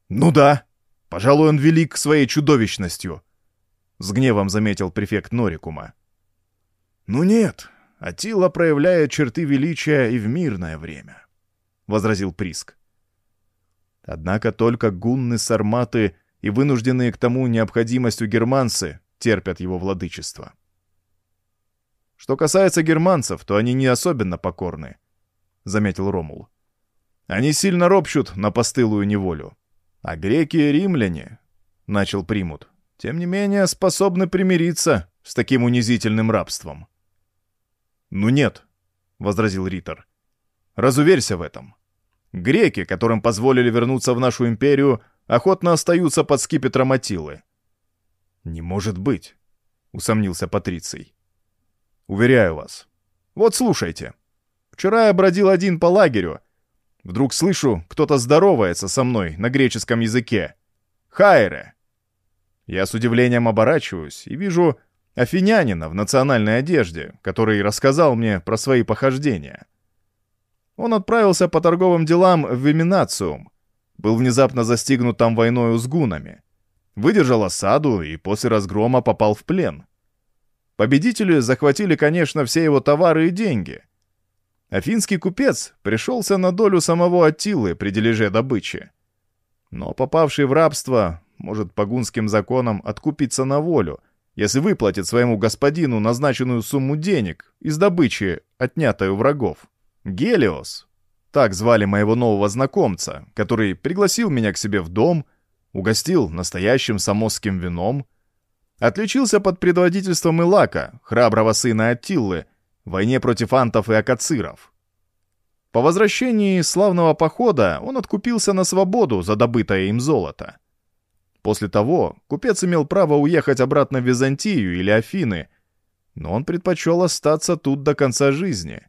«Ну да, пожалуй, он велик своей чудовищностью», — с гневом заметил префект Норикума. «Ну нет, Атила проявляет черты величия и в мирное время», — возразил Приск. Однако только гунны-сарматы и вынужденные к тому необходимостью германцы терпят его владычество. Что касается германцев, то они не особенно покорны, — заметил Ромул. Они сильно ропщут на постылую неволю. А греки и римляне, — начал Примут, — тем не менее способны примириться с таким унизительным рабством. «Ну нет», — возразил Ритор. «Разуверься в этом. Греки, которым позволили вернуться в нашу империю, охотно остаются под скипетром Атилы». «Не может быть», — усомнился Патриций. Уверяю вас. Вот слушайте. Вчера я бродил один по лагерю. Вдруг слышу, кто-то здоровается со мной на греческом языке. Хайре. Я с удивлением оборачиваюсь и вижу афинянина в национальной одежде, который рассказал мне про свои похождения. Он отправился по торговым делам в Виминациум, был внезапно застигнут там войною с гунами, выдержал осаду и после разгрома попал в плен. Победители захватили, конечно, все его товары и деньги. Афинский купец пришелся на долю самого Аттилы при дележе добычи. Но попавший в рабство может по гунским законам откупиться на волю, если выплатит своему господину назначенную сумму денег из добычи, отнятой у врагов. Гелиос, так звали моего нового знакомца, который пригласил меня к себе в дом, угостил настоящим самосским вином, Отличился под предводительством Илака, храброго сына Аттиллы, в войне против антов и акациров. По возвращении славного похода он откупился на свободу за добытое им золото. После того купец имел право уехать обратно в Византию или Афины, но он предпочел остаться тут до конца жизни.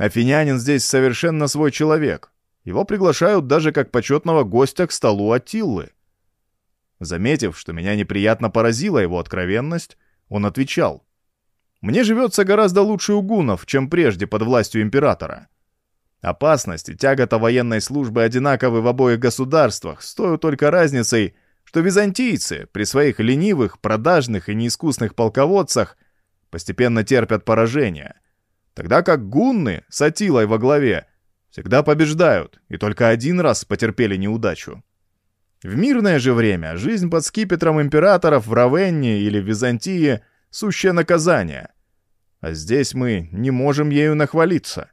Афинянин здесь совершенно свой человек. Его приглашают даже как почетного гостя к столу Аттиллы. Заметив, что меня неприятно поразила его откровенность, он отвечал. «Мне живется гораздо лучше у гунов, чем прежде под властью императора. Опасность и тягота военной службы одинаковы в обоих государствах, с только разницей, что византийцы при своих ленивых, продажных и неискусных полководцах постепенно терпят поражение, тогда как гунны с Атилой во главе всегда побеждают и только один раз потерпели неудачу. В мирное же время жизнь под скипетром императоров в Равенне или в Византии — сущее наказание. А здесь мы не можем ею нахвалиться.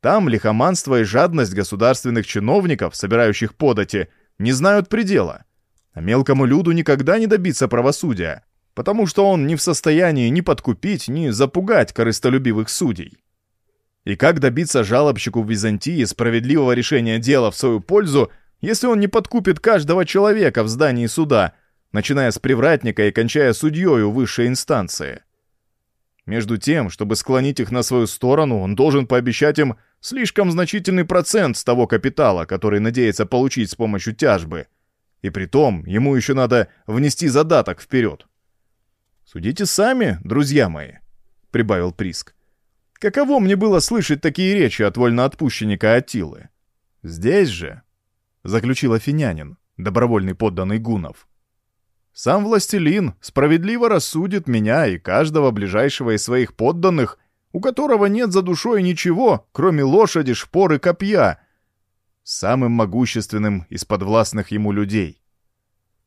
Там лихоманство и жадность государственных чиновников, собирающих подати, не знают предела. А мелкому люду никогда не добиться правосудия, потому что он не в состоянии ни подкупить, ни запугать корыстолюбивых судей. И как добиться жалобщику в Византии справедливого решения дела в свою пользу — если он не подкупит каждого человека в здании суда, начиная с привратника и кончая судьёю высшей инстанции. Между тем, чтобы склонить их на свою сторону, он должен пообещать им слишком значительный процент с того капитала, который надеется получить с помощью тяжбы. И при том, ему еще надо внести задаток вперед. «Судите сами, друзья мои», — прибавил Приск. «Каково мне было слышать такие речи от вольноотпущенника Атилы? Здесь же, заключил афинянин, добровольный подданный гунов. Сам властелин справедливо рассудит меня и каждого ближайшего из своих подданных у которого нет за душой ничего, кроме лошади, шпоры, копья, самым могущественным из подвластных ему людей.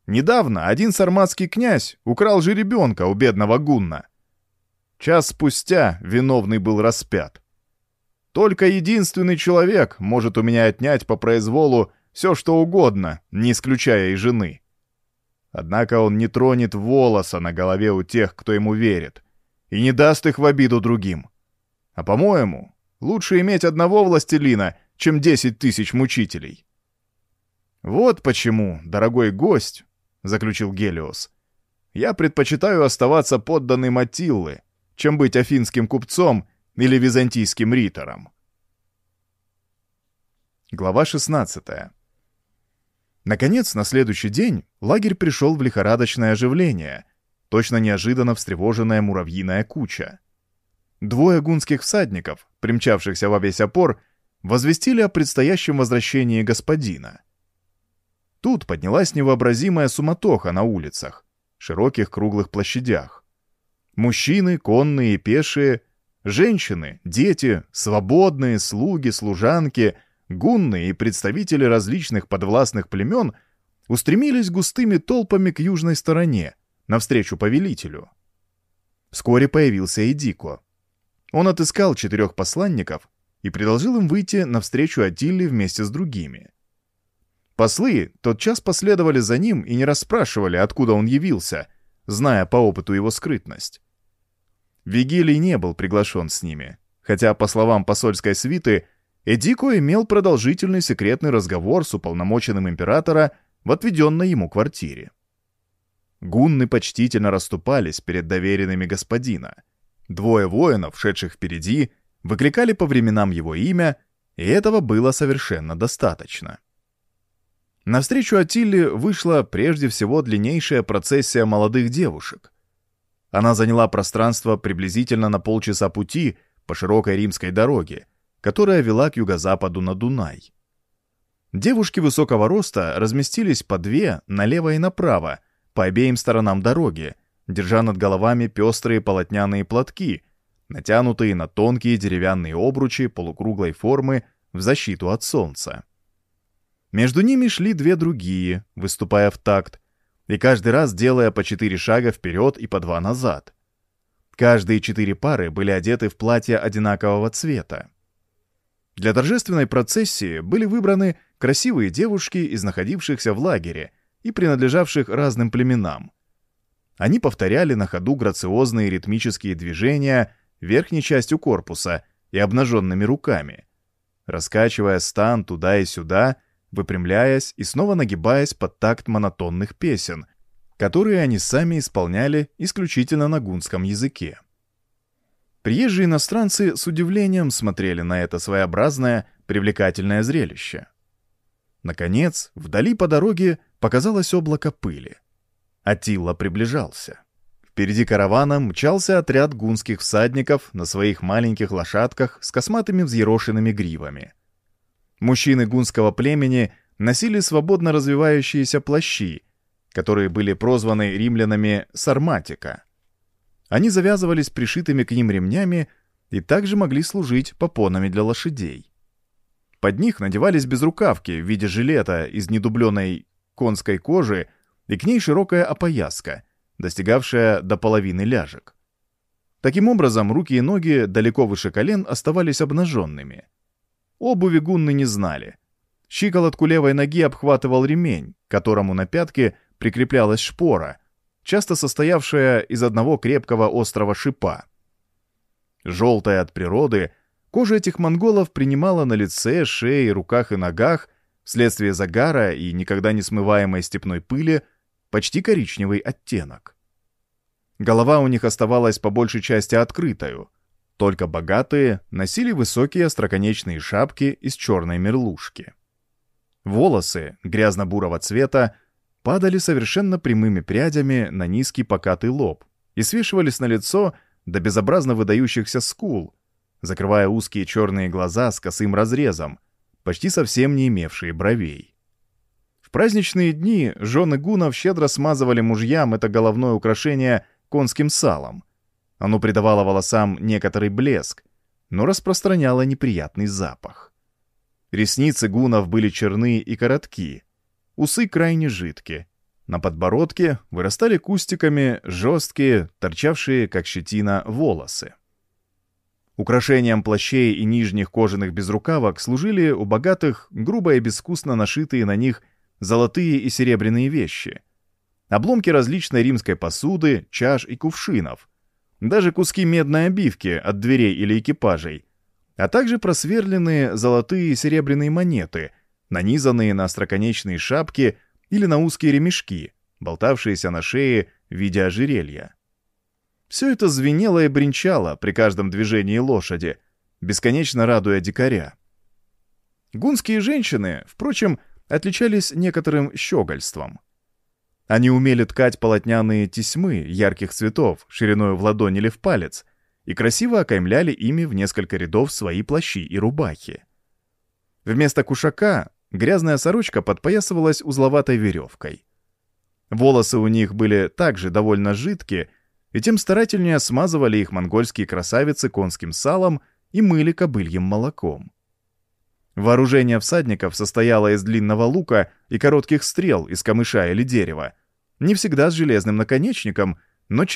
Недавно один сарматский князь украл жеребенка у бедного гунна. Час спустя виновный был распят. Только единственный человек может у меня отнять по произволу все, что угодно, не исключая и жены. Однако он не тронет волоса на голове у тех, кто ему верит, и не даст их в обиду другим. А по-моему, лучше иметь одного властелина, чем десять тысяч мучителей. «Вот почему, дорогой гость», — заключил Гелиос, — «я предпочитаю оставаться подданным Аттиллы, чем быть афинским купцом или византийским ритором». Глава 16 Наконец, на следующий день лагерь пришел в лихорадочное оживление, точно неожиданно встревоженная муравьиная куча. Двое гунских всадников, примчавшихся во весь опор, возвестили о предстоящем возвращении господина. Тут поднялась невообразимая суматоха на улицах, широких круглых площадях. Мужчины, конные и пешие, женщины, дети, свободные, слуги, служанки, гунны и представители различных подвластных племен устремились густыми толпами к южной стороне, навстречу повелителю. Вскоре появился и Дико. Он отыскал четырех посланников и предложил им выйти навстречу Атилле вместе с другими. Послы тотчас последовали за ним и не расспрашивали, откуда он явился, зная по опыту его скрытность. Вигилий не был приглашен с ними, хотя, по словам посольской свиты, Эдико имел продолжительный секретный разговор с уполномоченным императора в отведенной ему квартире. Гунны почтительно расступались перед доверенными господина — Двое воинов, шедших впереди, выкликали по временам его имя, и этого было совершенно достаточно. Навстречу Атилле вышла прежде всего длиннейшая процессия молодых девушек. Она заняла пространство приблизительно на полчаса пути по широкой римской дороге, которая вела к юго-западу на Дунай. Девушки высокого роста разместились по две налево и направо, по обеим сторонам дороги, держа над головами пестрые полотняные платки, натянутые на тонкие деревянные обручи полукруглой формы в защиту от солнца. Между ними шли две другие, выступая в такт, и каждый раз делая по четыре шага вперед и по два назад. Каждые четыре пары были одеты в платья одинакового цвета. Для торжественной процессии были выбраны красивые девушки из находившихся в лагере и принадлежавших разным племенам, они повторяли на ходу грациозные ритмические движения верхней частью корпуса и обнаженными руками, раскачивая стан туда и сюда, выпрямляясь и снова нагибаясь под такт монотонных песен, которые они сами исполняли исключительно на гунском языке. Приезжие иностранцы с удивлением смотрели на это своеобразное, привлекательное зрелище. Наконец, вдали по дороге показалось облако пыли — Атилла приближался. Впереди каравана мчался отряд гунских всадников на своих маленьких лошадках с косматыми взъерошенными гривами. Мужчины гунского племени носили свободно развивающиеся плащи, которые были прозваны римлянами «сарматика». Они завязывались пришитыми к ним ремнями и также могли служить попонами для лошадей. Под них надевались безрукавки в виде жилета из недубленной конской кожи и к ней широкая опояска, достигавшая до половины ляжек. Таким образом, руки и ноги далеко выше колен оставались обнаженными. Обуви гунны не знали. Щиколотку левой ноги обхватывал ремень, которому на пятке прикреплялась шпора, часто состоявшая из одного крепкого острого шипа. Желтая от природы, кожа этих монголов принимала на лице, шее, руках и ногах, вследствие загара и никогда не смываемой степной пыли, почти коричневый оттенок. Голова у них оставалась по большей части открытою, только богатые носили высокие остроконечные шапки из черной мерлушки. Волосы грязно-бурого цвета падали совершенно прямыми прядями на низкий покатый лоб и свешивались на лицо до безобразно выдающихся скул, закрывая узкие черные глаза с косым разрезом, почти совсем не имевшие бровей. В праздничные дни жены гунов щедро смазывали мужьям это головное украшение конским салом. Оно придавало волосам некоторый блеск, но распространяло неприятный запах. Ресницы гунов были черны и коротки, усы крайне жидкие. На подбородке вырастали кустиками жесткие, торчавшие, как щетина, волосы. Украшением плащей и нижних кожаных безрукавок служили у богатых грубо и безвкусно нашитые на них золотые и серебряные вещи. Обломки различной римской посуды, чаш и кувшинов. Даже куски медной обивки от дверей или экипажей. А также просверленные золотые и серебряные монеты, нанизанные на остроконечные шапки или на узкие ремешки, болтавшиеся на шее в виде ожерелья. Все это звенело и бренчало при каждом движении лошади, бесконечно радуя дикаря. Гунские женщины, впрочем, отличались некоторым щегольством. Они умели ткать полотняные тесьмы ярких цветов шириной в ладонь или в палец и красиво окаймляли ими в несколько рядов свои плащи и рубахи. Вместо кушака грязная сорочка подпоясывалась узловатой веревкой. Волосы у них были также довольно жидкие, и тем старательнее смазывали их монгольские красавицы конским салом и мыли кобыльем молоком. Вооружение всадников состояло из длинного лука и коротких стрел из камыша или дерева, не всегда с железным наконечником, но